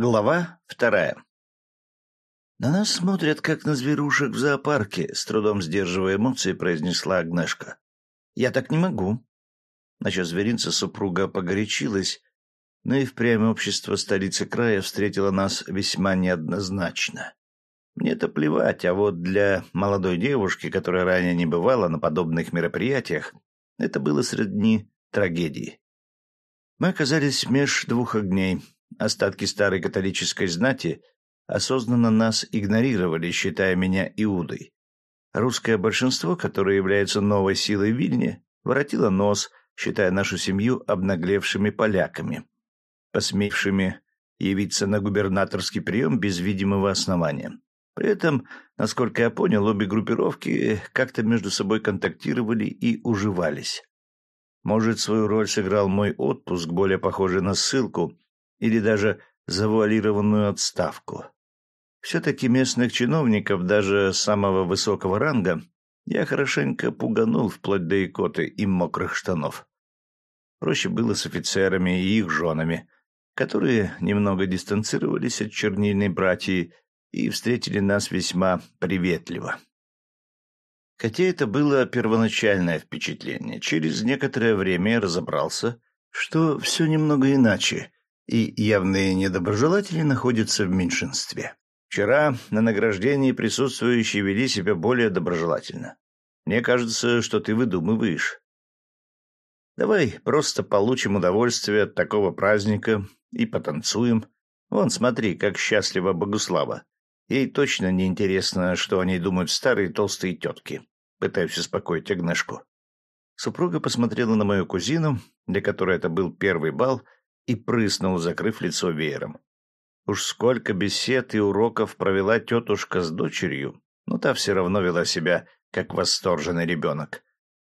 Глава вторая. «На нас смотрят, как на зверушек в зоопарке», — с трудом сдерживая эмоции, произнесла Агнешка. «Я так не могу». Насчет зверинца супруга погорячилась, но и впрямь общество столицы края встретило нас весьма неоднозначно. Мне-то плевать, а вот для молодой девушки, которая ранее не бывала на подобных мероприятиях, это было сродни трагедии. Мы оказались меж двух огней — Остатки старой католической знати осознанно нас игнорировали, считая меня Иудой. Русское большинство, которое является новой силой в Вильне, воротило нос, считая нашу семью обнаглевшими поляками, посмевшими явиться на губернаторский прием без видимого основания. При этом, насколько я понял, обе группировки как-то между собой контактировали и уживались. Может, свою роль сыграл мой отпуск, более похожий на ссылку, или даже завуалированную отставку. Все-таки местных чиновников, даже самого высокого ранга, я хорошенько пуганул вплоть до икоты и мокрых штанов. Проще было с офицерами и их женами, которые немного дистанцировались от чернильной братьи и встретили нас весьма приветливо. Хотя это было первоначальное впечатление, через некоторое время я разобрался, что все немного иначе, и явные недоброжелатели находятся в меньшинстве. Вчера на награждении присутствующие вели себя более доброжелательно. Мне кажется, что ты выдумываешь. Давай просто получим удовольствие от такого праздника и потанцуем. Вон, смотри, как счастлива Богуслава. Ей точно не интересно, что о ней думают старые толстые тетки. Пытаюсь успокоить Агнешку. Супруга посмотрела на мою кузину, для которой это был первый бал, и прыснул, закрыв лицо веером. Уж сколько бесед и уроков провела тетушка с дочерью, но та все равно вела себя, как восторженный ребенок.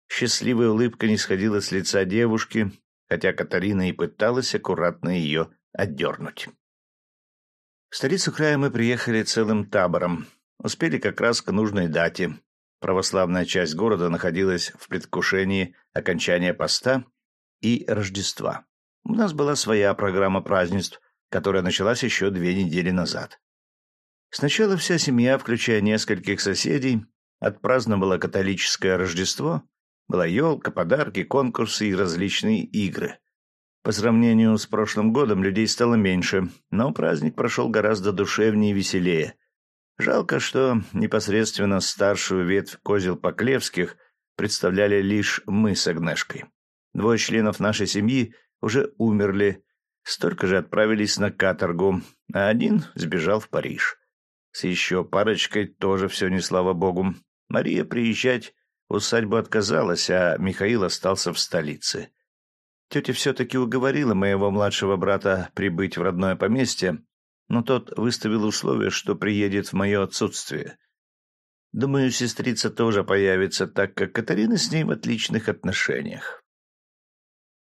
Счастливая улыбка не сходила с лица девушки, хотя Катарина и пыталась аккуратно ее отдернуть. В столицу края мы приехали целым табором. Успели как раз к нужной дате. Православная часть города находилась в предвкушении окончания поста и Рождества. У нас была своя программа празднеств, которая началась еще две недели назад. Сначала вся семья, включая нескольких соседей, отпраздновала католическое Рождество. Была елка, подарки, конкурсы и различные игры. По сравнению с прошлым годом людей стало меньше, но праздник прошел гораздо душевнее и веселее. Жалко, что непосредственно старшую ветвь козел Поклевских представляли лишь мы с Агнешкой. Двое членов нашей семьи уже умерли, столько же отправились на каторгу, а один сбежал в Париж. С еще парочкой тоже все не слава богу. Мария приезжать в усадьбу отказалась, а Михаил остался в столице. Тетя все-таки уговорила моего младшего брата прибыть в родное поместье, но тот выставил условие, что приедет в мое отсутствие. Думаю, сестрица тоже появится, так как Катарина с ней в отличных отношениях.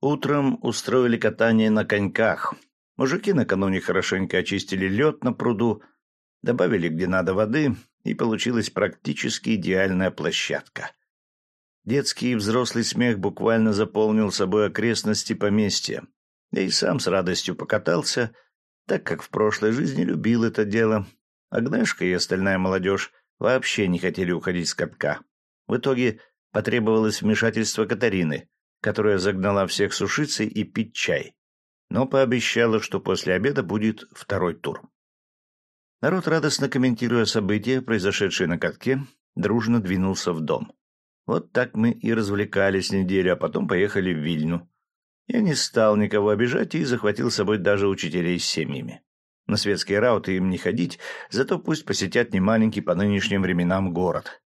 Утром устроили катание на коньках. Мужики накануне хорошенько очистили лед на пруду, добавили где надо воды, и получилась практически идеальная площадка. Детский и взрослый смех буквально заполнил собой окрестности поместья. Я и сам с радостью покатался, так как в прошлой жизни любил это дело. Агнешка и остальная молодежь вообще не хотели уходить с катка. В итоге потребовалось вмешательство Катарины, которая загнала всех сушиться и пить чай, но пообещала, что после обеда будет второй тур. Народ, радостно комментируя события, произошедшие на катке, дружно двинулся в дом. Вот так мы и развлекались неделю, а потом поехали в Вильну. Я не стал никого обижать и захватил с собой даже учителей с семьями. На светские рауты им не ходить, зато пусть посетят немаленький по нынешним временам город.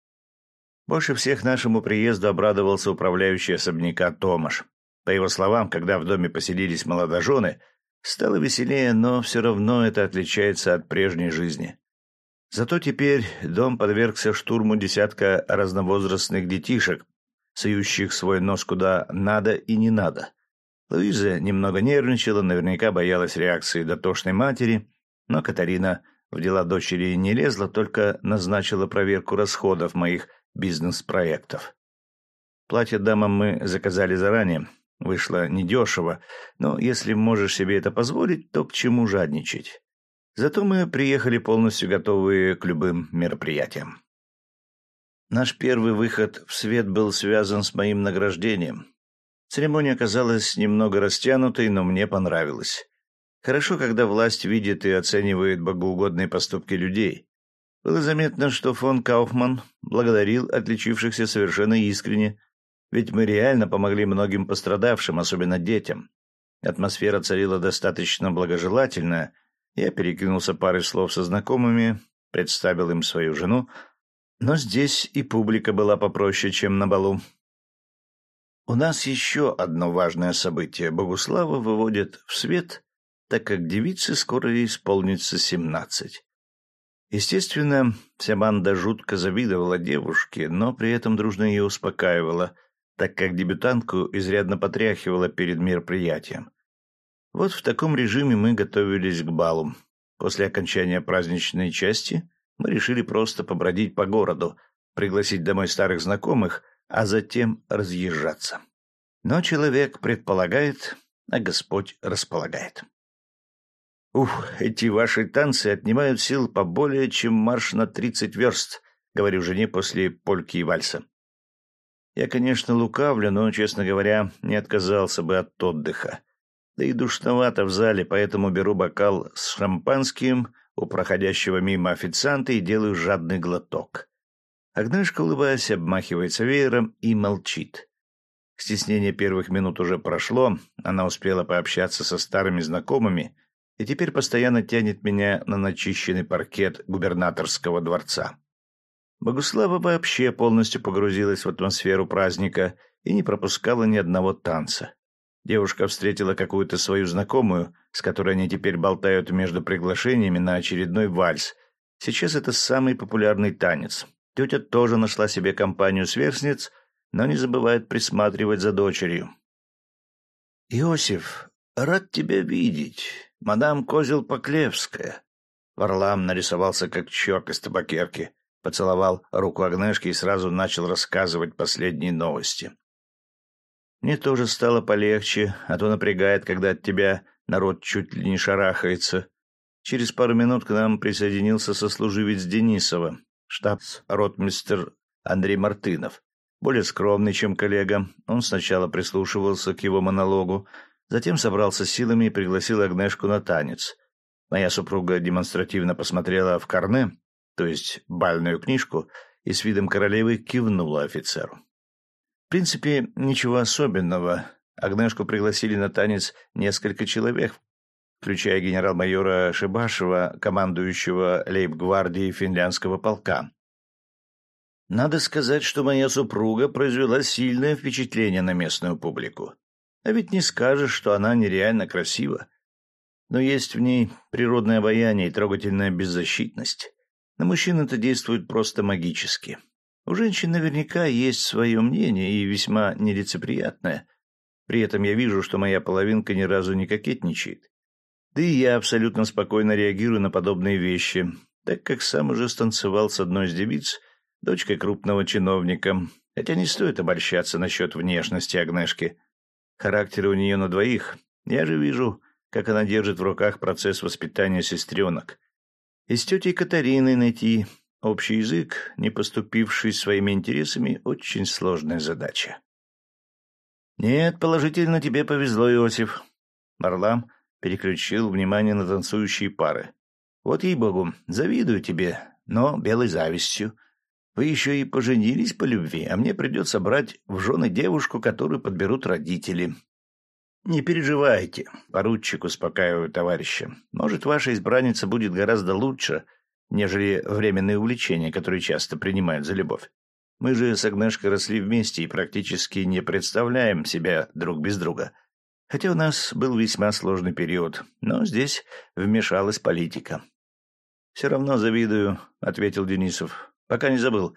Больше всех нашему приезду обрадовался управляющий особняка Томаш. По его словам, когда в доме поселились молодожены, стало веселее, но все равно это отличается от прежней жизни. Зато теперь дом подвергся штурму десятка разновозрастных детишек, сующих свой нос куда надо и не надо. Луиза немного нервничала, наверняка боялась реакции дотошной матери, но Катарина в дела дочери не лезла, только назначила проверку расходов моих бизнес-проектов. Платье дамам мы заказали заранее. Вышло недешево, но если можешь себе это позволить, то к чему жадничать? Зато мы приехали полностью готовые к любым мероприятиям. Наш первый выход в свет был связан с моим награждением. Церемония оказалась немного растянутой, но мне понравилась. Хорошо, когда власть видит и оценивает богоугодные поступки людей. Было заметно, что фон Кауфман благодарил отличившихся совершенно искренне, ведь мы реально помогли многим пострадавшим, особенно детям. Атмосфера царила достаточно благожелательная. Я перекинулся парой слов со знакомыми, представил им свою жену, но здесь и публика была попроще, чем на балу. У нас еще одно важное событие. Богуслава выводят в свет, так как девице скоро исполнится семнадцать. Естественно, вся банда жутко завидовала девушке, но при этом дружно ее успокаивала, так как дебютантку изрядно потряхивала перед мероприятием. Вот в таком режиме мы готовились к балу. После окончания праздничной части мы решили просто побродить по городу, пригласить домой старых знакомых, а затем разъезжаться. Но человек предполагает, а Господь располагает. «Ух, эти ваши танцы отнимают сил поболее, чем марш на тридцать верст», — говорю жене после польки и вальса. Я, конечно, лукавлю, но, честно говоря, не отказался бы от отдыха. Да и душновато в зале, поэтому беру бокал с шампанским у проходящего мимо официанта и делаю жадный глоток. Агнешка, улыбаясь, обмахивается веером и молчит. Стеснение первых минут уже прошло, она успела пообщаться со старыми знакомыми и теперь постоянно тянет меня на начищенный паркет губернаторского дворца. Богуслава вообще полностью погрузилась в атмосферу праздника и не пропускала ни одного танца. Девушка встретила какую-то свою знакомую, с которой они теперь болтают между приглашениями на очередной вальс. Сейчас это самый популярный танец. Тетя тоже нашла себе компанию сверстниц, но не забывает присматривать за дочерью. «Иосиф, рад тебя видеть мадам Козел-Поклевская. Варлам нарисовался как черт из табакерки, поцеловал руку Агнешки и сразу начал рассказывать последние новости. Мне тоже стало полегче, а то напрягает, когда от тебя народ чуть ли не шарахается. Через пару минут к нам присоединился сослуживец Денисова, штабс-ротмистер Андрей Мартынов. Более скромный, чем коллега, он сначала прислушивался к его монологу, Затем собрался силами и пригласил Агнешку на танец. Моя супруга демонстративно посмотрела в карне, то есть бальную книжку, и с видом королевы кивнула офицеру. В принципе, ничего особенного. Агнешку пригласили на танец несколько человек, включая генерал-майора Шибашева, командующего лейб-гвардии финляндского полка. Надо сказать, что моя супруга произвела сильное впечатление на местную публику. А ведь не скажешь, что она нереально красива. Но есть в ней природное обаяние и трогательная беззащитность. На мужчин это действует просто магически. У женщин наверняка есть свое мнение и весьма нелицеприятное. При этом я вижу, что моя половинка ни разу не кокетничает. Да и я абсолютно спокойно реагирую на подобные вещи, так как сам уже станцевал с одной из девиц, дочкой крупного чиновника, хотя не стоит обольщаться насчет внешности Агнешки. Характер у нее на двоих. Я же вижу, как она держит в руках процесс воспитания сестренок. И с тетей Катариной найти общий язык, не поступивший своими интересами, очень сложная задача. «Нет, положительно тебе повезло, Иосиф». Марлам переключил внимание на танцующие пары. «Вот ей-богу, завидую тебе, но белой завистью. Вы еще и поженились по любви, а мне придется брать в жены девушку, которую подберут родители. Не переживайте, поручик успокаивает товарища. Может, ваша избранница будет гораздо лучше, нежели временные увлечения, которые часто принимают за любовь. Мы же с Агнешкой росли вместе и практически не представляем себя друг без друга. Хотя у нас был весьма сложный период, но здесь вмешалась политика. «Все равно завидую», — ответил Денисов. Пока не забыл.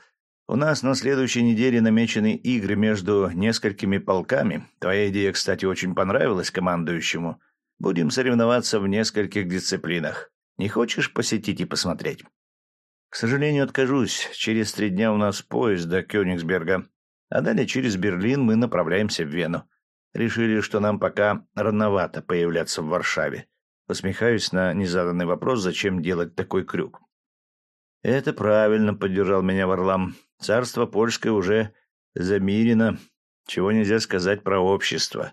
У нас на следующей неделе намечены игры между несколькими полками. Твоя идея, кстати, очень понравилась командующему. Будем соревноваться в нескольких дисциплинах. Не хочешь посетить и посмотреть? К сожалению, откажусь. Через три дня у нас поезд до Кёнигсберга. А далее через Берлин мы направляемся в Вену. Решили, что нам пока рановато появляться в Варшаве. Посмехаюсь на незаданный вопрос, зачем делать такой крюк. «Это правильно», — поддержал меня Варлам. «Царство польское уже замирено, чего нельзя сказать про общество.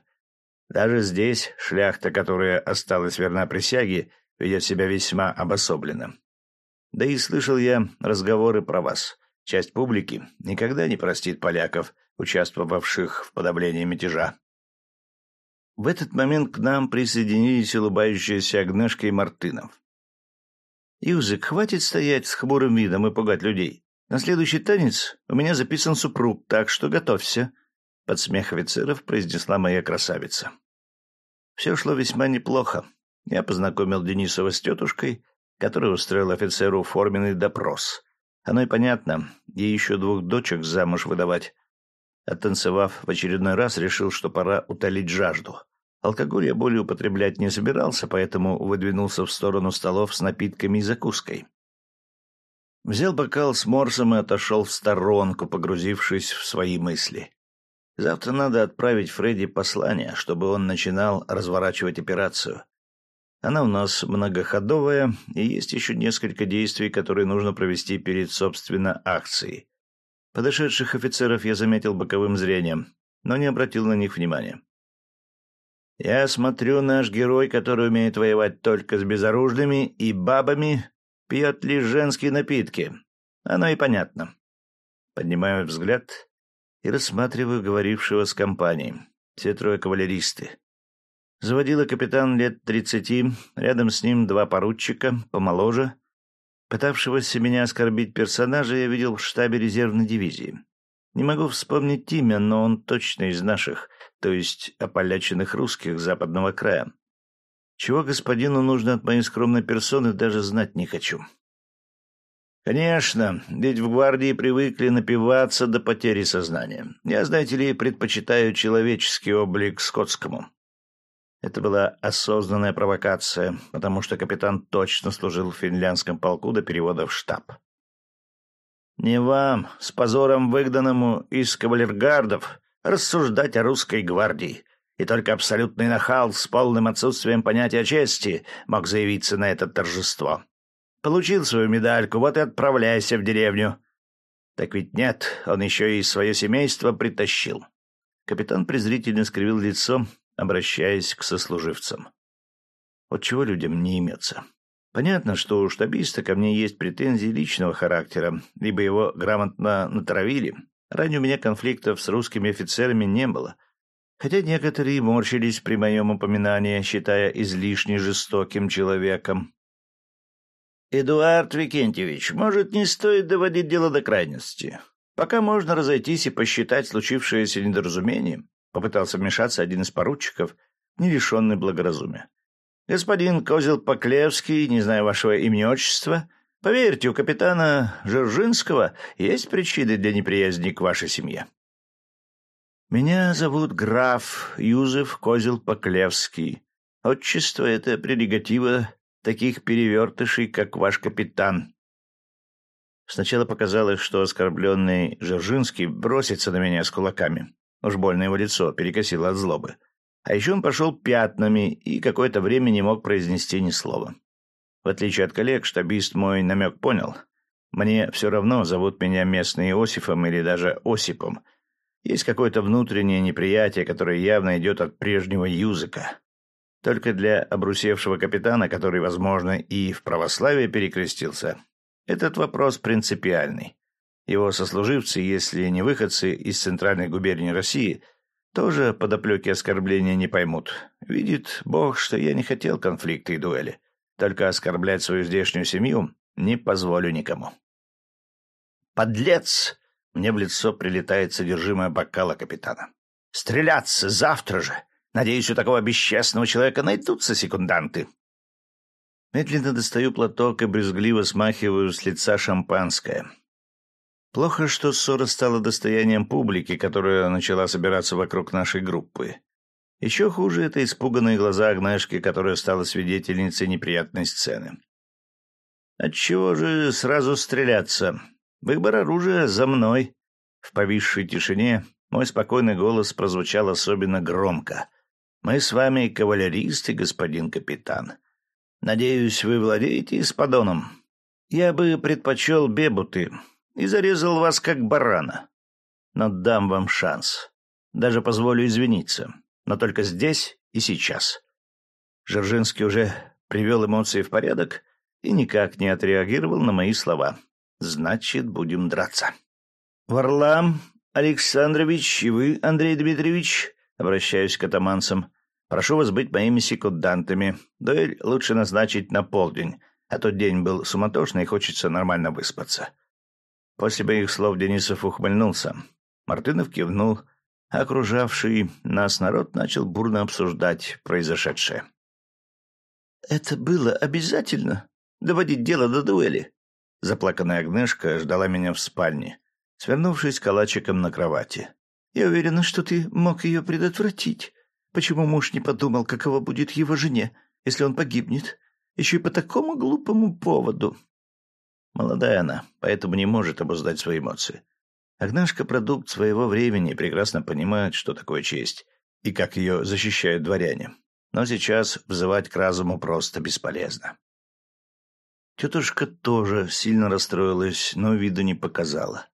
Даже здесь шляхта, которая осталась верна присяге, ведет себя весьма обособленно. Да и слышал я разговоры про вас. Часть публики никогда не простит поляков, участвовавших в подавлении мятежа. В этот момент к нам присоединились улыбающиеся Агнешка и Мартынов. «Юзик, хватит стоять с хмурым видом и пугать людей. На следующий танец у меня записан супруг, так что готовься», — под смех офицеров произнесла моя красавица. Все шло весьма неплохо. Я познакомил Денисова с тетушкой, которая устроил офицеру форменный допрос. Оно и понятно, ей еще двух дочек замуж выдавать. Оттанцевав в очередной раз, решил, что пора утолить жажду. Алкоголь я более употреблять не собирался, поэтому выдвинулся в сторону столов с напитками и закуской. Взял бокал с морсом и отошел в сторонку, погрузившись в свои мысли. Завтра надо отправить Фредди послание, чтобы он начинал разворачивать операцию. Она у нас многоходовая, и есть еще несколько действий, которые нужно провести перед, собственно, акцией. Подошедших офицеров я заметил боковым зрением, но не обратил на них внимания. «Я смотрю, наш герой, который умеет воевать только с безоружными и бабами, пьет лишь женские напитки. Оно и понятно». Поднимаю взгляд и рассматриваю говорившего с компанией. Все трое кавалеристы. Заводила капитан лет тридцати, рядом с ним два поручика, помоложе, Пытавшегося меня оскорбить персонажа я видел в штабе резервной дивизии. Не могу вспомнить имя, но он точно из наших, то есть ополяченных русских западного края. Чего господину нужно от моей скромной персоны, даже знать не хочу. Конечно, ведь в гвардии привыкли напиваться до потери сознания. Я, знаете ли, предпочитаю человеческий облик скотскому. Это была осознанная провокация, потому что капитан точно служил в финляндском полку до перевода в штаб. «Не вам, с позором выгнанному из кавалергардов, рассуждать о русской гвардии, и только абсолютный нахал с полным отсутствием понятия чести мог заявиться на это торжество. Получил свою медальку, вот и отправляйся в деревню». Так ведь нет, он еще и свое семейство притащил. Капитан презрительно скривил лицо, обращаясь к сослуживцам. Вот чего людям не имется. Понятно, что у штабиста ко мне есть претензии личного характера, либо его грамотно натравили. Ранее у меня конфликтов с русскими офицерами не было, хотя некоторые морщились при моем упоминании, считая излишне жестоким человеком. «Эдуард Викентьевич, может, не стоит доводить дело до крайности? Пока можно разойтись и посчитать случившееся недоразумением. Попытался вмешаться один из поручиков, не лишенный благоразумия. «Господин Козел Поклевский, не знаю вашего имени-отчества, поверьте, у капитана Жержинского есть причины для неприязни к вашей семье». «Меня зовут граф Юзеф Козел Поклевский. Отчество — это прерогатива таких перевертышей, как ваш капитан». Сначала показалось, что оскорбленный Жержинский бросится на меня с кулаками. Уж больно его лицо перекосило от злобы. А еще он пошел пятнами и какое-то время не мог произнести ни слова. В отличие от коллег, штабист мой намек понял. Мне все равно зовут меня местный Иосифом или даже Осипом. Есть какое-то внутреннее неприятие, которое явно идет от прежнего языка. Только для обрусевшего капитана, который, возможно, и в православие перекрестился, этот вопрос принципиальный. Его сослуживцы, если не выходцы из центральной губернии России, тоже подоплеки оскорбления не поймут. Видит Бог, что я не хотел конфликта и дуэли. Только оскорблять свою здешнюю семью не позволю никому. «Подлец!» — мне в лицо прилетает содержимое бокала капитана. «Стреляться завтра же! Надеюсь, у такого бесчестного человека найдутся секунданты!» Медленно достаю платок и брезгливо смахиваю с лица шампанское. Плохо, что ссора стала достоянием публики, которая начала собираться вокруг нашей группы. Еще хуже — это испуганные глаза Агнешки, которая стала свидетельницей неприятной сцены. Отчего же сразу стреляться? Выбор оружия за мной. В повисшей тишине мой спокойный голос прозвучал особенно громко. «Мы с вами кавалеристы, господин капитан. Надеюсь, вы владеете исподоном. Я бы предпочел бебуты и зарезал вас как барана. Но дам вам шанс. Даже позволю извиниться. Но только здесь и сейчас. Жержинский уже привел эмоции в порядок и никак не отреагировал на мои слова. Значит, будем драться. Варлам Александрович и вы, Андрей Дмитриевич, обращаюсь к атаманцам, прошу вас быть моими секундантами. Дуэль лучше назначить на полдень, а тот день был суматошный и хочется нормально выспаться. После моих слов Денисов ухмыльнулся. Мартынов кивнул, а окружавший нас народ начал бурно обсуждать произошедшее. «Это было обязательно? Доводить дело до дуэли?» Заплаканная Агнешка ждала меня в спальне, свернувшись калачиком на кровати. «Я уверена, что ты мог ее предотвратить. Почему муж не подумал, каково будет его жене, если он погибнет? Еще и по такому глупому поводу». Молодая она, поэтому не может обуздать свои эмоции. Агнешка — продукт своего времени, прекрасно понимает, что такое честь и как ее защищают дворяне. Но сейчас взывать к разуму просто бесполезно. Тетушка тоже сильно расстроилась, но виду не показала.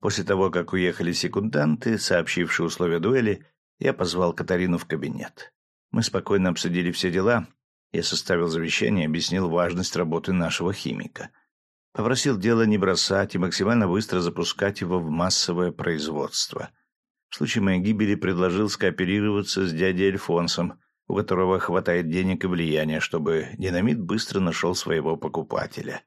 После того, как уехали секунданты, сообщившие условия дуэли, я позвал Катарину в кабинет. Мы спокойно обсудили все дела. Я составил завещание и объяснил важность работы нашего химика. Попросил дело не бросать и максимально быстро запускать его в массовое производство. В случае моей гибели предложил скооперироваться с дядей Альфонсом, у которого хватает денег и влияния, чтобы динамит быстро нашел своего покупателя.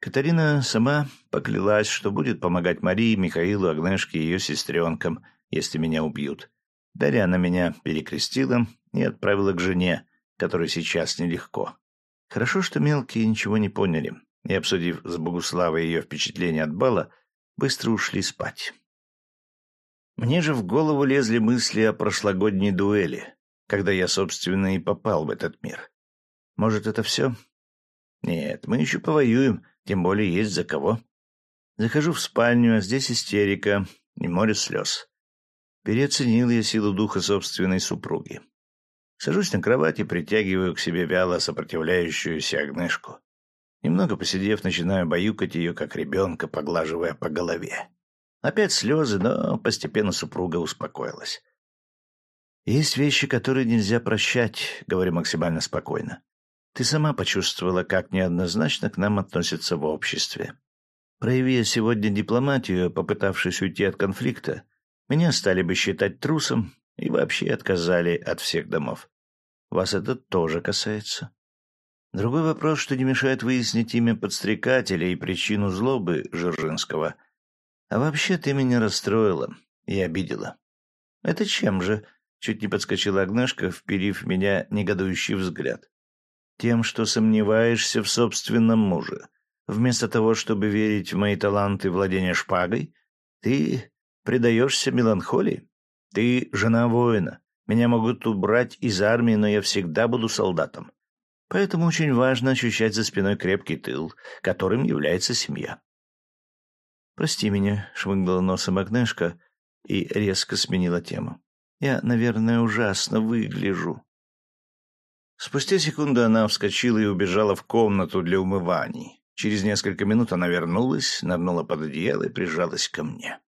Катарина сама поклялась, что будет помогать Марии, Михаилу, Агнешке и ее сестренкам, если меня убьют. Дарья она меня перекрестила и отправила к жене, которой сейчас нелегко. Хорошо, что мелкие ничего не поняли, и, обсудив с Богуславой ее впечатление от бала, быстро ушли спать. Мне же в голову лезли мысли о прошлогодней дуэли, когда я, собственно, и попал в этот мир. Может, это все? Нет, мы еще повоюем, тем более есть за кого. Захожу в спальню, а здесь истерика и море слез. Переоценил я силу духа собственной супруги. Сажусь на кровать и притягиваю к себе вяло сопротивляющуюся Агнешку. Немного посидев, начинаю баюкать ее, как ребенка, поглаживая по голове. Опять слезы, но постепенно супруга успокоилась. «Есть вещи, которые нельзя прощать», — говорю максимально спокойно. «Ты сама почувствовала, как неоднозначно к нам относятся в обществе. Прояви сегодня дипломатию, попытавшись уйти от конфликта, меня стали бы считать трусом и вообще отказали от всех домов. Вас это тоже касается. Другой вопрос, что не мешает выяснить имя подстрекателя и причину злобы Жержинского. А вообще ты меня расстроила и обидела. Это чем же?» Чуть не подскочила Агнешка, вперив в меня негодующий взгляд. Тем, что сомневаешься в собственном муже. Вместо того, чтобы верить в мои таланты владения шпагой, ты предаешься меланхолии. Ты жена воина. Меня могут убрать из армии, но я всегда буду солдатом. Поэтому очень важно ощущать за спиной крепкий тыл, которым является семья. «Прости меня», — швыгнула носом Агнешка и резко сменила тему. Я, наверное, ужасно выгляжу. Спустя секунду она вскочила и убежала в комнату для умываний. Через несколько минут она вернулась, нырнула под одеяло и прижалась ко мне.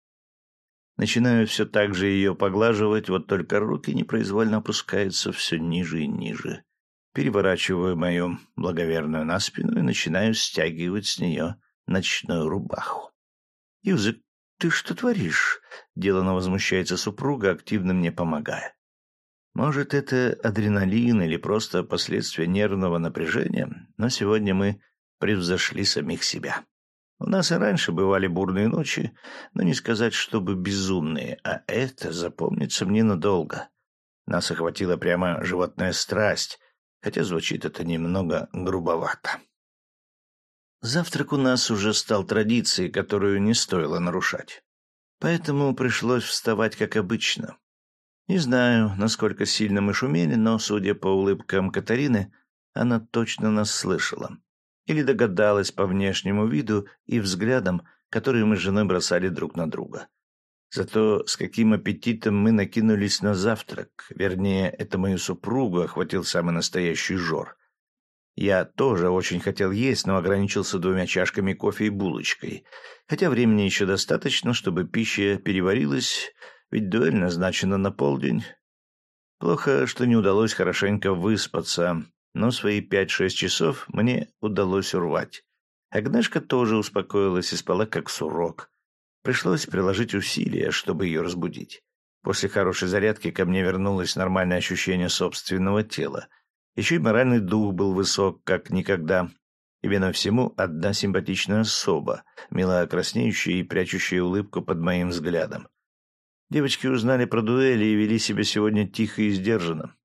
Начинаю все так же ее поглаживать, вот только руки непроизвольно опускаются все ниже и ниже. Переворачиваю мою благоверную на спину и начинаю стягивать с нее ночную рубаху. Язык «Ты что творишь?» — делано возмущается супруга, активно мне помогая. Может, это адреналин или просто последствия нервного напряжения, но сегодня мы превзошли самих себя. У нас и раньше бывали бурные ночи, но не сказать, чтобы безумные, а это запомнится мне надолго. Нас охватила прямо животная страсть, хотя звучит это немного грубовато. Завтрак у нас уже стал традицией, которую не стоило нарушать. Поэтому пришлось вставать как обычно. Не знаю, насколько сильно мы шумели, но, судя по улыбкам Катарины, она точно нас слышала. Или догадалась по внешнему виду и взглядам, которые мы с женой бросали друг на друга. Зато с каким аппетитом мы накинулись на завтрак. Вернее, это мою супругу охватил самый настоящий жор. Я тоже очень хотел есть, но ограничился двумя чашками кофе и булочкой. Хотя времени еще достаточно, чтобы пища переварилась, ведь дуэль назначена на полдень. Плохо, что не удалось хорошенько выспаться, но свои пять-шесть часов мне удалось урвать. Агнешка тоже успокоилась и спала как сурок. Пришлось приложить усилия, чтобы ее разбудить. После хорошей зарядки ко мне вернулось нормальное ощущение собственного тела. Еще и моральный дух был высок, как никогда. И виной всему одна симпатичная особа, милая краснеющая и прячущая улыбку под моим взглядом. Девочки узнали про дуэли и вели себя сегодня тихо и сдержанно.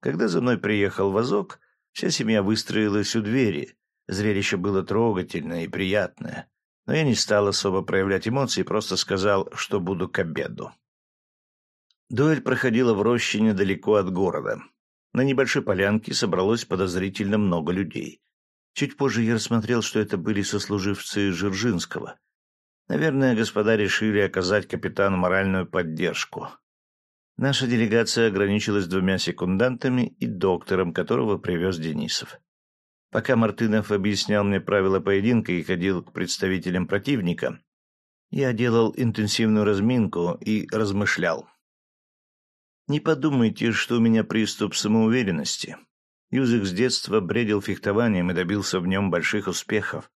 Когда за мной приехал вазок, вся семья выстроилась у двери. Зрелище было трогательное и приятное. Но я не стал особо проявлять эмоции, просто сказал, что буду к обеду. Дуэль проходила в роще недалеко от города. На небольшой полянке собралось подозрительно много людей. Чуть позже я рассмотрел, что это были сослуживцы Жиржинского. Наверное, господа решили оказать капитану моральную поддержку. Наша делегация ограничилась двумя секундантами и доктором, которого привез Денисов. Пока Мартынов объяснял мне правила поединка и ходил к представителям противника, я делал интенсивную разминку и размышлял. Не подумайте, что у меня приступ самоуверенности. Юзик с детства бредил фехтованием и добился в нем больших успехов.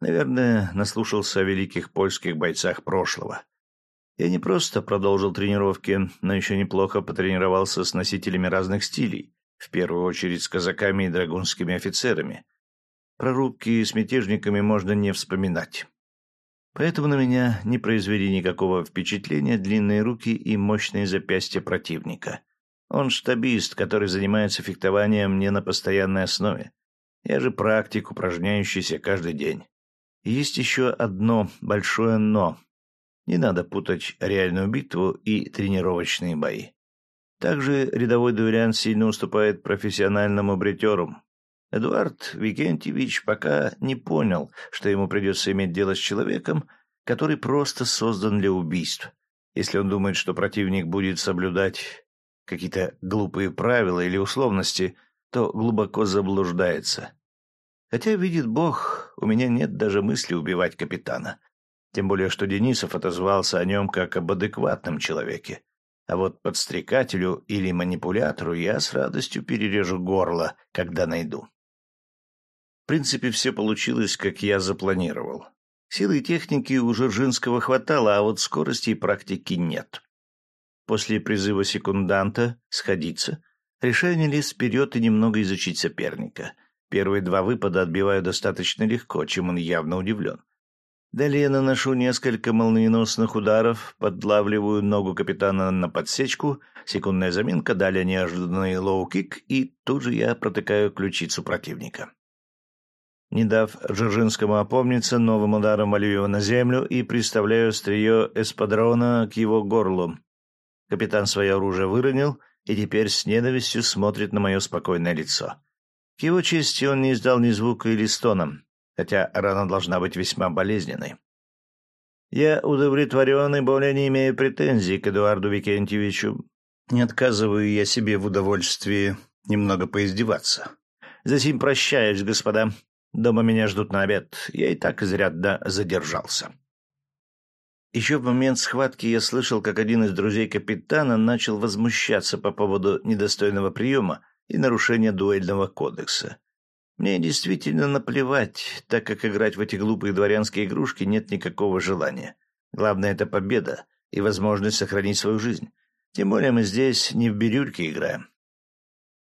Наверное, наслушался о великих польских бойцах прошлого. Я не просто продолжил тренировки, но еще неплохо потренировался с носителями разных стилей, в первую очередь с казаками и драгунскими офицерами. Про рубки с мятежниками можно не вспоминать. Поэтому на меня не произвели никакого впечатления длинные руки и мощные запястья противника. Он штабист, который занимается фехтованием не на постоянной основе. Я же практик, упражняющийся каждый день. И есть еще одно большое «но». Не надо путать реальную битву и тренировочные бои. Также рядовой дуэлянт сильно уступает профессиональному бритеру, Эдуард Викентьевич пока не понял, что ему придется иметь дело с человеком, который просто создан для убийств. Если он думает, что противник будет соблюдать какие-то глупые правила или условности, то глубоко заблуждается. Хотя, видит Бог, у меня нет даже мысли убивать капитана. Тем более, что Денисов отозвался о нем как об адекватном человеке. А вот подстрекателю или манипулятору я с радостью перережу горло, когда найду. В принципе, все получилось, как я запланировал. Силы и техники у Жержинского хватало, а вот скорости и практики нет. После призыва секунданта сходиться, решил не лезть вперед и немного изучить соперника. Первые два выпада отбиваю достаточно легко, чем он явно удивлен. Далее наношу несколько молниеносных ударов, подлавливаю ногу капитана на подсечку, секундная заминка, далее неожиданный лоу-кик, и тут же я протыкаю ключицу противника. Не дав Джорджинскому опомниться, новым ударом валю его на землю и приставляю острие эспадрона к его горлу. Капитан свое оружие выронил и теперь с ненавистью смотрит на мое спокойное лицо. К его чести он не издал ни звука или стона, хотя рана должна быть весьма болезненной. Я удовлетворен и более не имею претензий к Эдуарду Викентьевичу. Не отказываю я себе в удовольствии немного поиздеваться. Затем прощаюсь, господа. Дома меня ждут на обед. Я и так изрядно задержался. Еще в момент схватки я слышал, как один из друзей капитана начал возмущаться по поводу недостойного приема и нарушения дуэльного кодекса. Мне действительно наплевать, так как играть в эти глупые дворянские игрушки нет никакого желания. Главное — это победа и возможность сохранить свою жизнь. Тем более мы здесь не в бирюльке играем.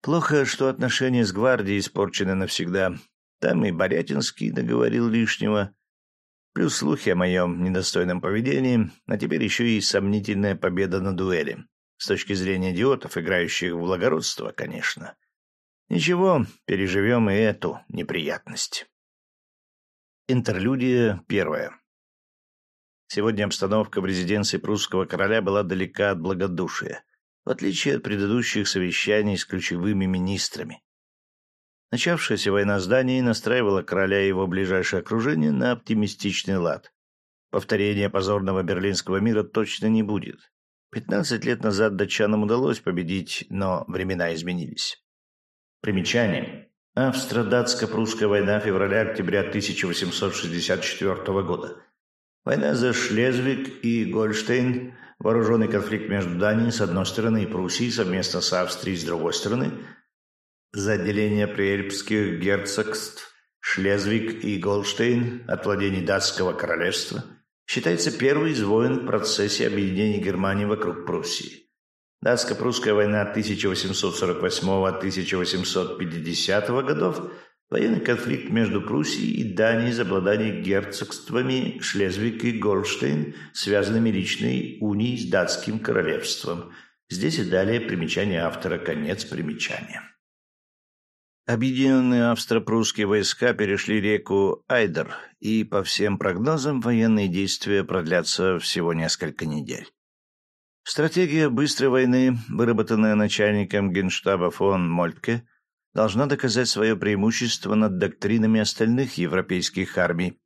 Плохо, что отношения с гвардией испорчены навсегда, там и Борятинский договорил лишнего. Плюс слухи о моем недостойном поведении, а теперь еще и сомнительная победа на дуэли. С точки зрения идиотов, играющих в благородство, конечно. Ничего, переживем и эту неприятность. Интерлюдия первая. Сегодня обстановка в резиденции прусского короля была далека от благодушия, в отличие от предыдущих совещаний с ключевыми министрами. Начавшаяся война с Данией настраивала короля и его ближайшее окружение на оптимистичный лад. Повторения позорного берлинского мира точно не будет. Пятнадцать лет назад датчанам удалось победить, но времена изменились. Примечание. Австро-датско-прусская война февраля-октября 1864 года. Война за Шлезвиг и Гольштейн, вооруженный конфликт между Данией с одной стороны и Пруссией совместно с Австрией с другой стороны, за отделение приэльпских герцогств Шлезвиг и Голштейн от владений датского королевства, считается первой из войн в процессе объединения Германии вокруг Пруссии. Датско-прусская война 1848-1850 годов – военный конфликт между Пруссией и Данией за обладание герцогствами Шлезвиг и Голштейн, связанными личной унией с датским королевством. Здесь и далее примечание автора, конец примечания. Объединенные австро-прусские войска перешли реку Айдер, и, по всем прогнозам, военные действия продлятся всего несколько недель. Стратегия быстрой войны, выработанная начальником генштаба фон Мольтке, должна доказать свое преимущество над доктринами остальных европейских армий.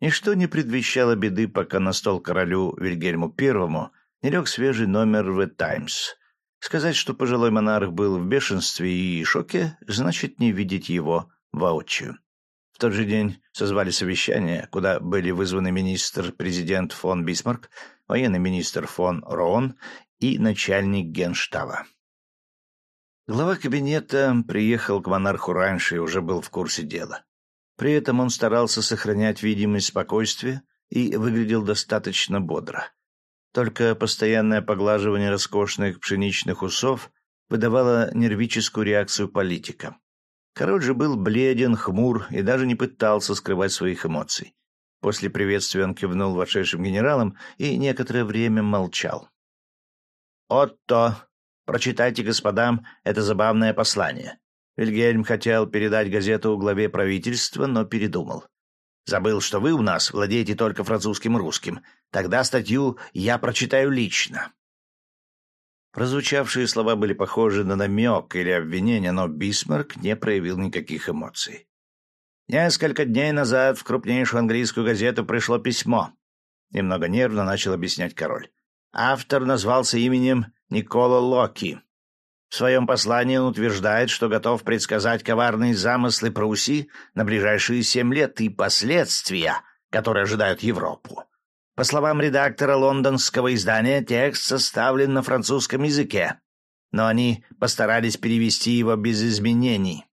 Ничто не предвещало беды, пока на стол королю Вильгельму I не лег свежий номер в «Таймс». Сказать, что пожилой монарх был в бешенстве и шоке, значит не видеть его воочию. В тот же день созвали совещание, куда были вызваны министр-президент фон Бисмарк, военный министр фон Роон и начальник генштаба. Глава кабинета приехал к монарху раньше и уже был в курсе дела. При этом он старался сохранять видимость спокойствия и выглядел достаточно бодро. Только постоянное поглаживание роскошных пшеничных усов выдавало нервическую реакцию политика. Король же был бледен, хмур и даже не пытался скрывать своих эмоций. После приветствия он кивнул вошедшим генералам и некоторое время молчал. «Отто, прочитайте господам это забавное послание». Вильгельм хотел передать газету главе правительства, но передумал. «Забыл, что вы у нас владеете только французским и русским. Тогда статью я прочитаю лично». Прозвучавшие слова были похожи на намек или обвинение, но Бисмарк не проявил никаких эмоций. Несколько дней назад в крупнейшую английскую газету пришло письмо. Немного нервно начал объяснять король. Автор назвался именем Никола Локи. В своем послании он утверждает, что готов предсказать коварные замыслы Пруссии на ближайшие семь лет и последствия, которые ожидают Европу. По словам редактора лондонского издания, текст составлен на французском языке, но они постарались перевести его без изменений.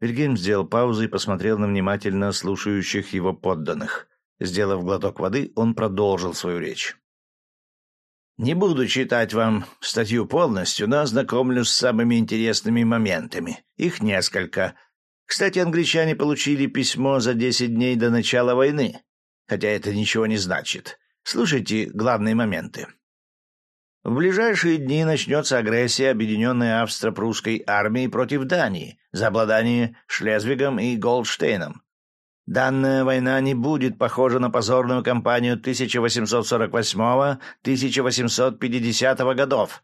Вильгельм сделал паузу и посмотрел на внимательно слушающих его подданных. Сделав глоток воды, он продолжил свою речь. «Не буду читать вам статью полностью, но ознакомлюсь с самыми интересными моментами. Их несколько. Кстати, англичане получили письмо за десять дней до начала войны, хотя это ничего не значит. Слушайте главные моменты. В ближайшие дни начнется агрессия объединенной австро-прусской армии против Дании за обладание Шлезвигом и Голдштейном. Данная война не будет похожа на позорную кампанию 1848-1850 годов.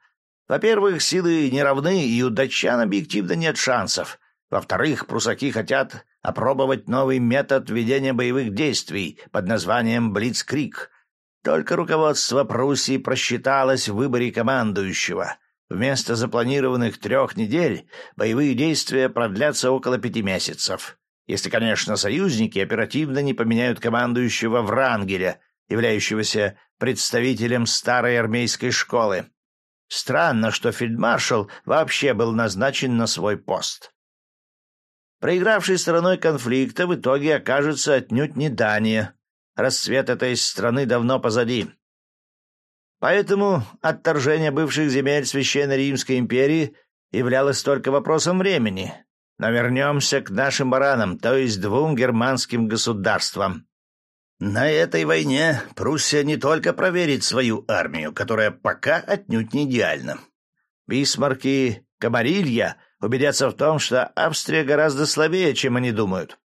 Во-первых, силы не равны, и у датчан объективно нет шансов. Во-вторых, прусаки хотят опробовать новый метод ведения боевых действий под названием «Блицкрик», только руководство Пруссии просчиталось в выборе командующего. Вместо запланированных трех недель боевые действия продлятся около пяти месяцев. Если, конечно, союзники оперативно не поменяют командующего Врангеля, являющегося представителем старой армейской школы. Странно, что фельдмаршал вообще был назначен на свой пост. Проигравшей стороной конфликта в итоге окажется отнюдь не Дания, Расцвет этой страны давно позади. Поэтому отторжение бывших земель Священной Римской империи являлось только вопросом времени. Но вернемся к нашим баранам, то есть двум германским государствам. На этой войне Пруссия не только проверит свою армию, которая пока отнюдь не идеальна. Бисмарк и Камарилья убедятся в том, что Австрия гораздо слабее, чем они думают.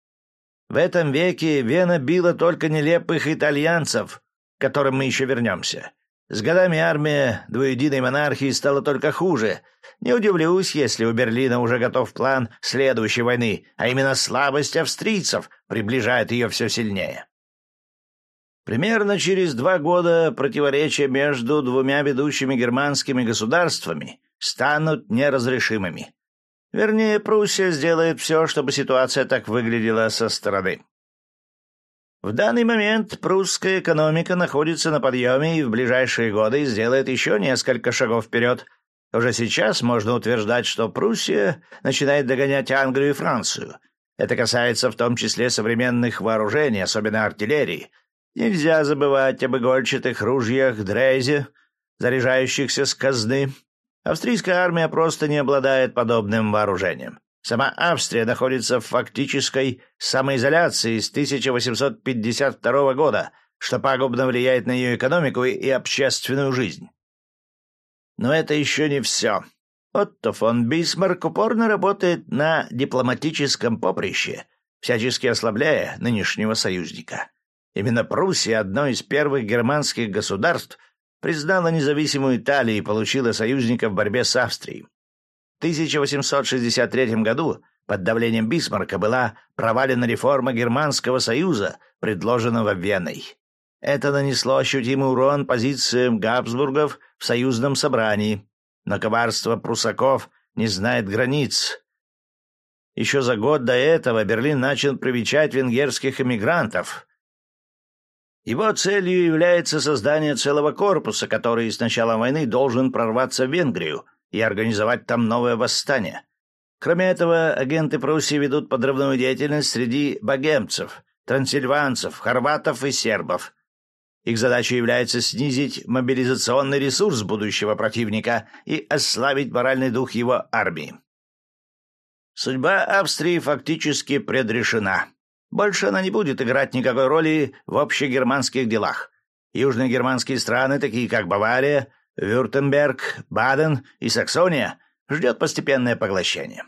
В этом веке Вена била только нелепых итальянцев, к которым мы еще вернемся. С годами армия двуединой монархии стала только хуже. Не удивлюсь, если у Берлина уже готов план следующей войны, а именно слабость австрийцев приближает ее все сильнее. Примерно через два года противоречия между двумя ведущими германскими государствами станут неразрешимыми. Вернее, Пруссия сделает все, чтобы ситуация так выглядела со стороны. В данный момент прусская экономика находится на подъеме и в ближайшие годы сделает еще несколько шагов вперед. Уже сейчас можно утверждать, что Пруссия начинает догонять Англию и Францию. Это касается в том числе современных вооружений, особенно артиллерии. Нельзя забывать об игольчатых ружьях Дрейзе, заряжающихся с казны. Австрийская армия просто не обладает подобным вооружением. Сама Австрия находится в фактической самоизоляции с 1852 года, что пагубно влияет на ее экономику и общественную жизнь. Но это еще не все. Отто фон Бисмарк упорно работает на дипломатическом поприще, всячески ослабляя нынешнего союзника. Именно Пруссия, одно из первых германских государств, признала независимую Италию и получила союзника в борьбе с Австрией. В 1863 году под давлением Бисмарка была провалена реформа Германского союза, предложенного Веной. Это нанесло ощутимый урон позициям Габсбургов в союзном собрании, но коварство прусаков не знает границ. Еще за год до этого Берлин начал привечать венгерских эмигрантов. Его целью является создание целого корпуса, который с начала войны должен прорваться в Венгрию — и организовать там новое восстание. Кроме этого, агенты Пруссии ведут подрывную деятельность среди богемцев, трансильванцев, хорватов и сербов. Их задачей является снизить мобилизационный ресурс будущего противника и ослабить моральный дух его армии. Судьба Австрии фактически предрешена. Больше она не будет играть никакой роли в общегерманских делах. Южные германские страны, такие как Бавария, Вюртемберг, Баден и Саксония ждет постепенное поглощение.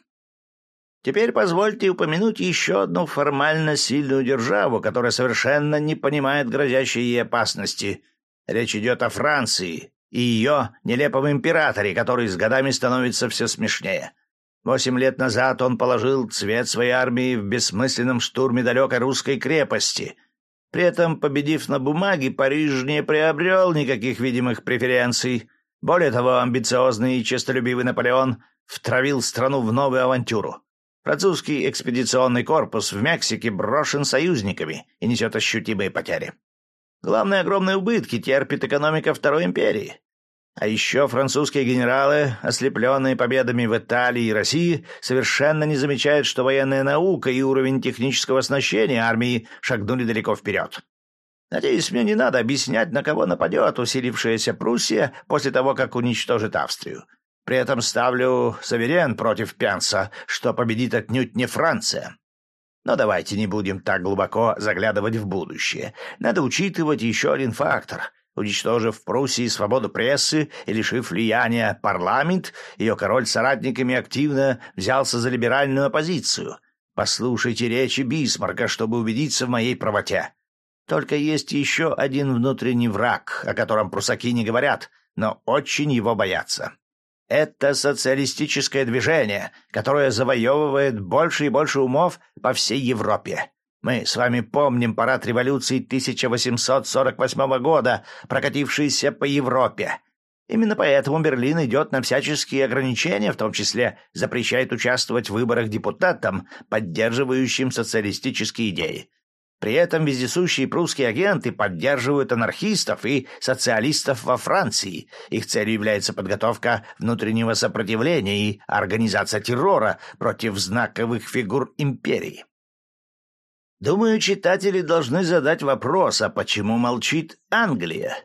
Теперь позвольте упомянуть еще одну формально сильную державу, которая совершенно не понимает грозящей ей опасности. Речь идет о Франции и ее нелепом императоре, который с годами становится все смешнее. Восемь лет назад он положил цвет своей армии в бессмысленном штурме далекой русской крепости — при этом, победив на бумаге, Париж не приобрел никаких видимых преференций. Более того, амбициозный и честолюбивый Наполеон втравил страну в новую авантюру. Французский экспедиционный корпус в Мексике брошен союзниками и несет ощутимые потери. Главные огромные убытки терпит экономика Второй империи. А еще французские генералы, ослепленные победами в Италии и России, совершенно не замечают, что военная наука и уровень технического оснащения армии шагнули далеко вперед. Надеюсь, мне не надо объяснять, на кого нападет усилившаяся Пруссия после того, как уничтожит Австрию. При этом ставлю Саверен против Пенса, что победит отнюдь не Франция. Но давайте не будем так глубоко заглядывать в будущее. Надо учитывать еще один фактор — Уничтожив в Пруссии свободу прессы и лишив влияния парламент, ее король с соратниками активно взялся за либеральную оппозицию. Послушайте речи Бисмарка, чтобы убедиться в моей правоте. Только есть еще один внутренний враг, о котором прусаки не говорят, но очень его боятся. Это социалистическое движение, которое завоевывает больше и больше умов по всей Европе. Мы с вами помним парад революции 1848 года, прокатившийся по Европе. Именно поэтому Берлин идет на всяческие ограничения, в том числе запрещает участвовать в выборах депутатам, поддерживающим социалистические идеи. При этом вездесущие прусские агенты поддерживают анархистов и социалистов во Франции. Их целью является подготовка внутреннего сопротивления и организация террора против знаковых фигур империи. Думаю, читатели должны задать вопрос, а почему молчит Англия?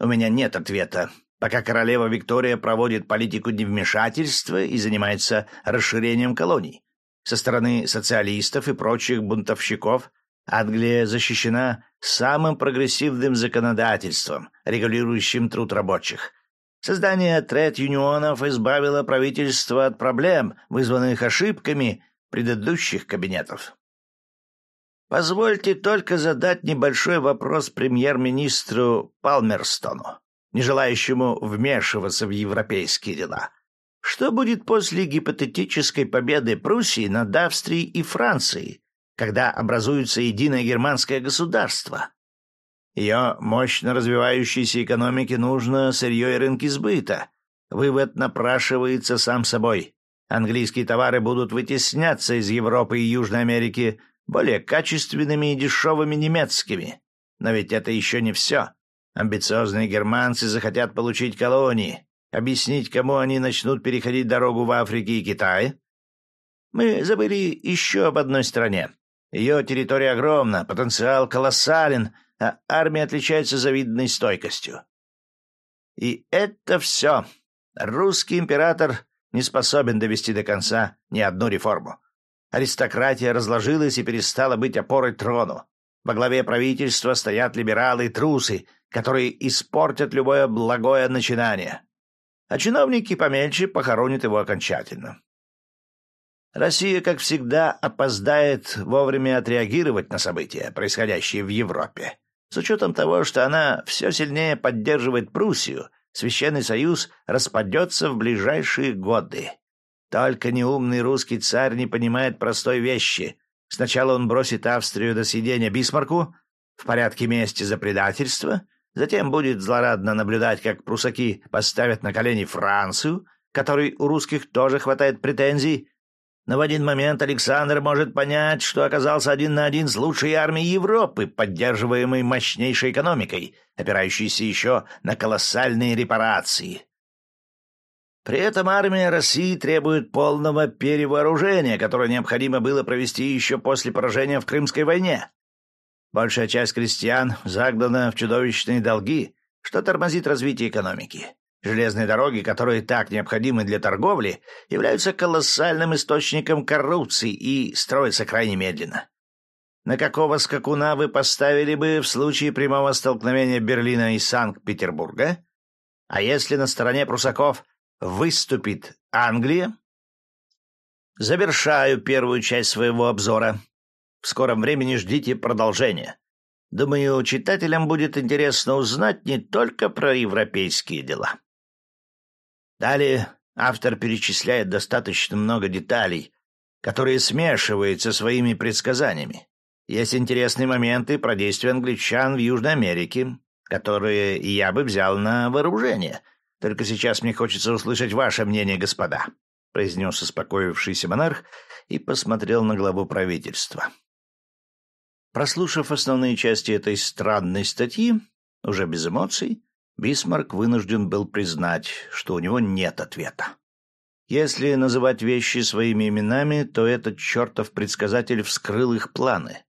У меня нет ответа. Пока королева Виктория проводит политику невмешательства и занимается расширением колоний. Со стороны социалистов и прочих бунтовщиков Англия защищена самым прогрессивным законодательством, регулирующим труд рабочих. Создание тред-юнионов избавило правительство от проблем, вызванных ошибками предыдущих кабинетов. Позвольте только задать небольшой вопрос премьер-министру Палмерстону, не желающему вмешиваться в европейские дела. Что будет после гипотетической победы Пруссии над Австрией и Францией, когда образуется единое германское государство? Ее мощно развивающейся экономике нужно сырье и рынки сбыта. Вывод напрашивается сам собой. Английские товары будут вытесняться из Европы и Южной Америки более качественными и дешевыми немецкими. Но ведь это еще не все. Амбициозные германцы захотят получить колонии, объяснить, кому они начнут переходить дорогу в Африке и Китае. Мы забыли еще об одной стране. Ее территория огромна, потенциал колоссален, а армия отличается завидной стойкостью. И это все. Русский император не способен довести до конца ни одну реформу. Аристократия разложилась и перестала быть опорой трону. Во главе правительства стоят либералы и трусы, которые испортят любое благое начинание. А чиновники помельче похоронят его окончательно. Россия, как всегда, опоздает вовремя отреагировать на события, происходящие в Европе. С учетом того, что она все сильнее поддерживает Пруссию, Священный Союз распадется в ближайшие годы. Только неумный русский царь не понимает простой вещи. Сначала он бросит Австрию до съедения Бисмарку в порядке мести за предательство, затем будет злорадно наблюдать, как прусаки поставят на колени Францию, которой у русских тоже хватает претензий, но в один момент Александр может понять, что оказался один на один с лучшей армией Европы, поддерживаемой мощнейшей экономикой, опирающейся еще на колоссальные репарации. При этом армия России требует полного перевооружения, которое необходимо было провести еще после поражения в Крымской войне. Большая часть крестьян загнана в чудовищные долги, что тормозит развитие экономики. Железные дороги, которые так необходимы для торговли, являются колоссальным источником коррупции и строятся крайне медленно. На какого скакуна вы поставили бы в случае прямого столкновения Берлина и Санкт-Петербурга? А если на стороне прусаков выступит Англия? Завершаю первую часть своего обзора. В скором времени ждите продолжения. Думаю, читателям будет интересно узнать не только про европейские дела. Далее автор перечисляет достаточно много деталей, которые смешивает со своими предсказаниями. Есть интересные моменты про действия англичан в Южной Америке, которые я бы взял на вооружение. Только сейчас мне хочется услышать ваше мнение, господа», — произнес успокоившийся монарх и посмотрел на главу правительства. Прослушав основные части этой странной статьи, уже без эмоций, Бисмарк вынужден был признать, что у него нет ответа. Если называть вещи своими именами, то этот чертов предсказатель вскрыл их планы.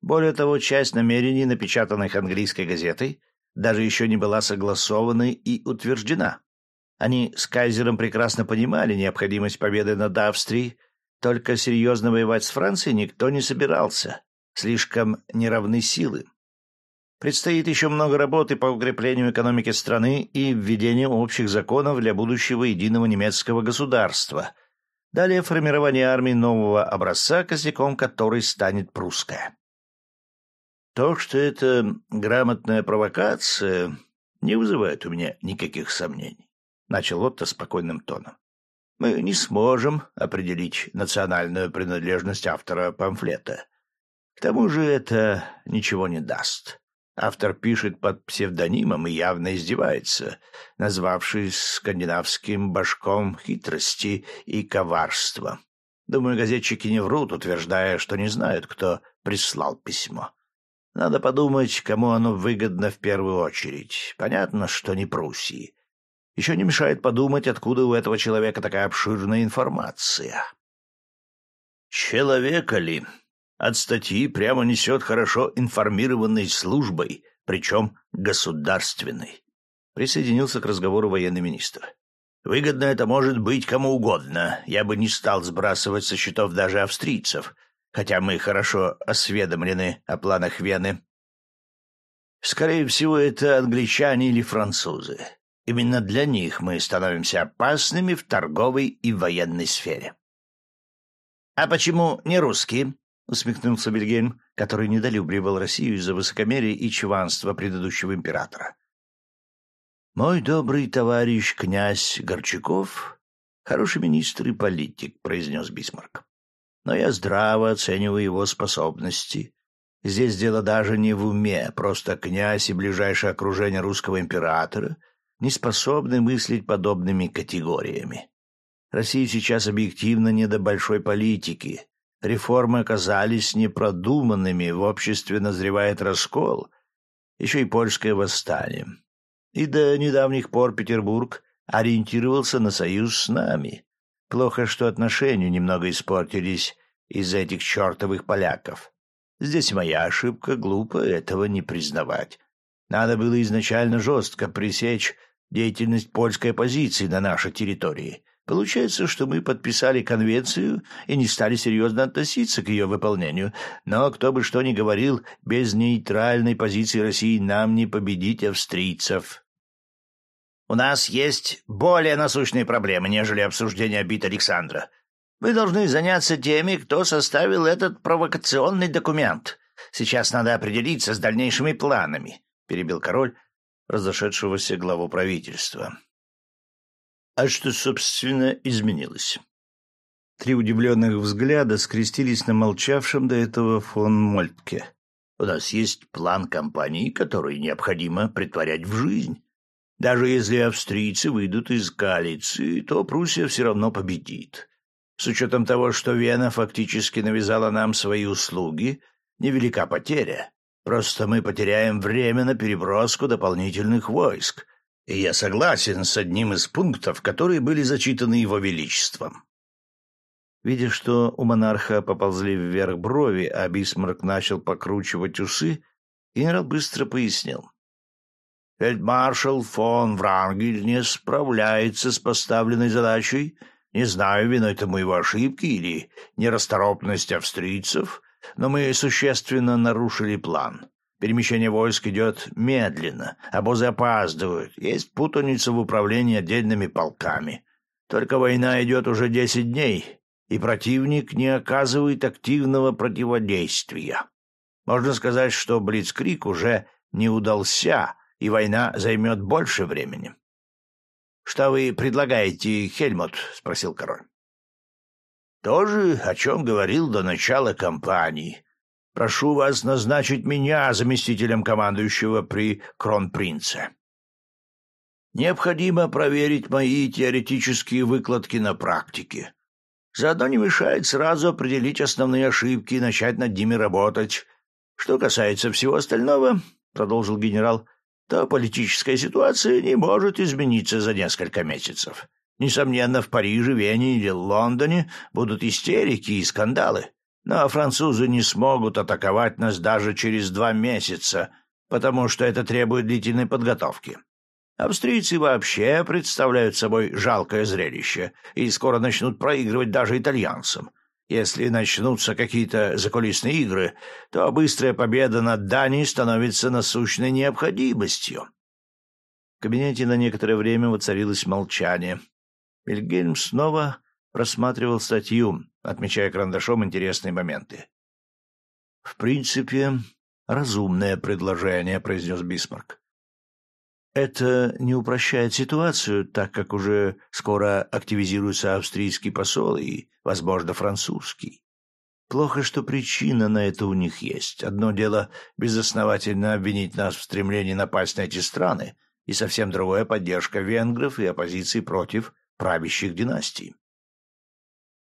Более того, часть намерений, напечатанных английской газетой, даже еще не была согласована и утверждена. Они с Кайзером прекрасно понимали необходимость победы над Австрией, только серьезно воевать с Францией никто не собирался. Слишком неравны силы. Предстоит еще много работы по укреплению экономики страны и введению общих законов для будущего единого немецкого государства. Далее формирование армии нового образца, косяком которой станет прусская. То, что это грамотная провокация, не вызывает у меня никаких сомнений, — начал Отто спокойным тоном. Мы не сможем определить национальную принадлежность автора памфлета. К тому же это ничего не даст. Автор пишет под псевдонимом и явно издевается, назвавшись скандинавским башком хитрости и коварства. Думаю, газетчики не врут, утверждая, что не знают, кто прислал письмо. Надо подумать, кому оно выгодно в первую очередь. Понятно, что не Пруссии. Еще не мешает подумать, откуда у этого человека такая обширная информация. Человека ли? От статьи прямо несет хорошо информированной службой, причем государственной. Присоединился к разговору военный министр. Выгодно это может быть кому угодно. Я бы не стал сбрасывать со счетов даже австрийцев, хотя мы хорошо осведомлены о планах Вены. Скорее всего, это англичане или французы. Именно для них мы становимся опасными в торговой и военной сфере. А почему не русские? — усмехнулся Вильгельм, который недолюбливал Россию из-за высокомерия и чванства предыдущего императора. «Мой добрый товарищ князь Горчаков — хороший министр и политик», — произнес Бисмарк. «Но я здраво оцениваю его способности. Здесь дело даже не в уме, просто князь и ближайшее окружение русского императора не способны мыслить подобными категориями. России сейчас объективно не до большой политики. Реформы оказались непродуманными, в обществе назревает раскол, еще и польское восстание. И до недавних пор Петербург ориентировался на союз с нами. Плохо, что отношения немного испортились из-за этих чертовых поляков. Здесь моя ошибка, глупо этого не признавать. Надо было изначально жестко пресечь деятельность польской оппозиции на нашей территории. Получается, что мы подписали конвенцию и не стали серьезно относиться к ее выполнению. Но, кто бы что ни говорил, без нейтральной позиции России нам не победить австрийцев. У нас есть более насущные проблемы, нежели обсуждение обид Александра. Мы должны заняться теми, кто составил этот провокационный документ. Сейчас надо определиться с дальнейшими планами», — перебил король разошедшегося главу правительства. «А что, собственно, изменилось?» Три удивленных взгляда скрестились на молчавшем до этого фон Мольтке. «У нас есть план кампании, который необходимо притворять в жизнь». Даже если австрийцы выйдут из коалиции, то Пруссия все равно победит. С учетом того, что Вена фактически навязала нам свои услуги, невелика потеря. Просто мы потеряем время на переброску дополнительных войск. И я согласен с одним из пунктов, которые были зачитаны его величеством. Видя, что у монарха поползли вверх брови, а Бисмарк начал покручивать усы, генерал быстро пояснил. Фельдмаршал фон Врангель не справляется с поставленной задачей. Не знаю, виной тому его ошибки или нерасторопность австрийцев, но мы существенно нарушили план. Перемещение войск идет медленно, обозы опаздывают, есть путаница в управлении отдельными полками. Только война идет уже десять дней, и противник не оказывает активного противодействия. Можно сказать, что Блицкрик уже не удался, и война займет больше времени. — Что вы предлагаете, Хельмут? — спросил король. — То же, о чем говорил до начала кампании. Прошу вас назначить меня заместителем командующего при Кронпринце. Необходимо проверить мои теоретические выкладки на практике. Заодно не мешает сразу определить основные ошибки и начать над ними работать. Что касается всего остального, — продолжил генерал, то политическая ситуация не может измениться за несколько месяцев. Несомненно, в Париже, Вене или Лондоне будут истерики и скандалы. Но французы не смогут атаковать нас даже через два месяца, потому что это требует длительной подготовки. Австрийцы вообще представляют собой жалкое зрелище и скоро начнут проигрывать даже итальянцам. Если начнутся какие-то закулисные игры, то быстрая победа над Данией становится насущной необходимостью. В кабинете на некоторое время воцарилось молчание. Вильгельм снова просматривал статью, отмечая карандашом интересные моменты. «В принципе, разумное предложение», — произнес Бисмарк. Это не упрощает ситуацию, так как уже скоро активизируется австрийский посол и, возможно, французский. Плохо, что причина на это у них есть. Одно дело безосновательно обвинить нас в стремлении напасть на эти страны, и совсем другое — поддержка венгров и оппозиции против правящих династий.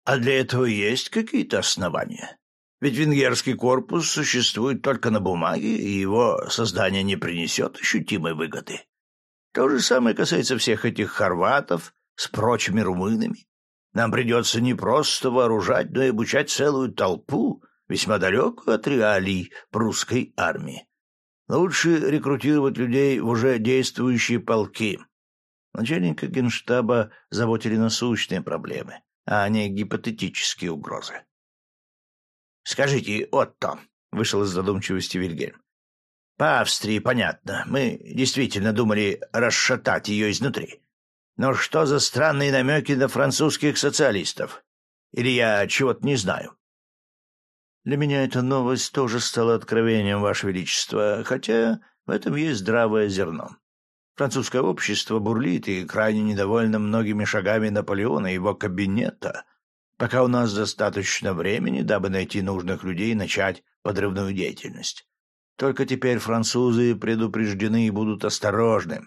А для этого есть какие-то основания? Ведь венгерский корпус существует только на бумаге, и его создание не принесет ощутимой выгоды. То же самое касается всех этих хорватов с прочими румынами. Нам придется не просто вооружать, но и обучать целую толпу, весьма далекую от реалий прусской армии. Лучше рекрутировать людей в уже действующие полки. Начальника генштаба заботили насущные проблемы, а не гипотетические угрозы. — Скажите, Отто, — вышел из задумчивости Вильгельм, по Австрии понятно. Мы действительно думали расшатать ее изнутри. Но что за странные намеки на французских социалистов? Или я чего-то не знаю? Для меня эта новость тоже стала откровением, Ваше Величество, хотя в этом есть здравое зерно. Французское общество бурлит и крайне недовольно многими шагами Наполеона и его кабинета, пока у нас достаточно времени, дабы найти нужных людей и начать подрывную деятельность. Только теперь французы предупреждены и будут осторожны.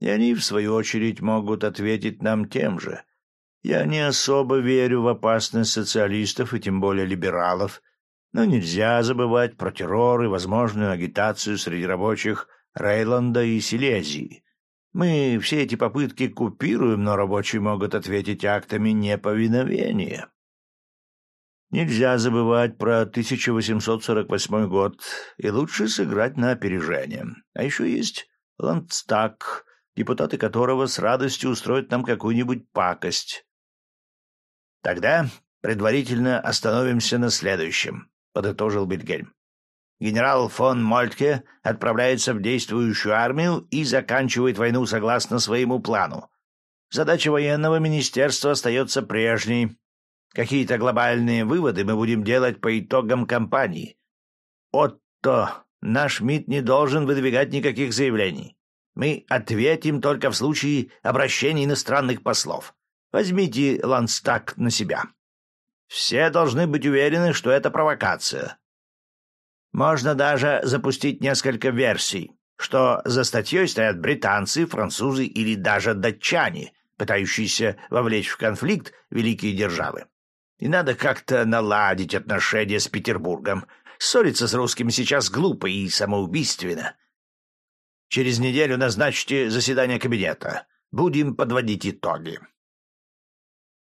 И они, в свою очередь, могут ответить нам тем же. Я не особо верю в опасность социалистов и тем более либералов, но нельзя забывать про террор и возможную агитацию среди рабочих Рейланда и Силезии. Мы все эти попытки купируем, но рабочие могут ответить актами неповиновения. Нельзя забывать про 1848 год, и лучше сыграть на опережение. А еще есть Ландстаг, депутаты которого с радостью устроят нам какую-нибудь пакость. Тогда предварительно остановимся на следующем, — подытожил Бильгельм. Генерал фон Мольтке отправляется в действующую армию и заканчивает войну согласно своему плану. Задача военного министерства остается прежней. Какие-то глобальные выводы мы будем делать по итогам кампании. Отто, наш МИД не должен выдвигать никаких заявлений. Мы ответим только в случае обращения иностранных послов. Возьмите Ланстак на себя. Все должны быть уверены, что это провокация. Можно даже запустить несколько версий, что за статьей стоят британцы, французы или даже датчане, пытающиеся вовлечь в конфликт великие державы. И надо как-то наладить отношения с Петербургом. Ссориться с русскими сейчас глупо и самоубийственно. Через неделю назначьте заседание кабинета. Будем подводить итоги.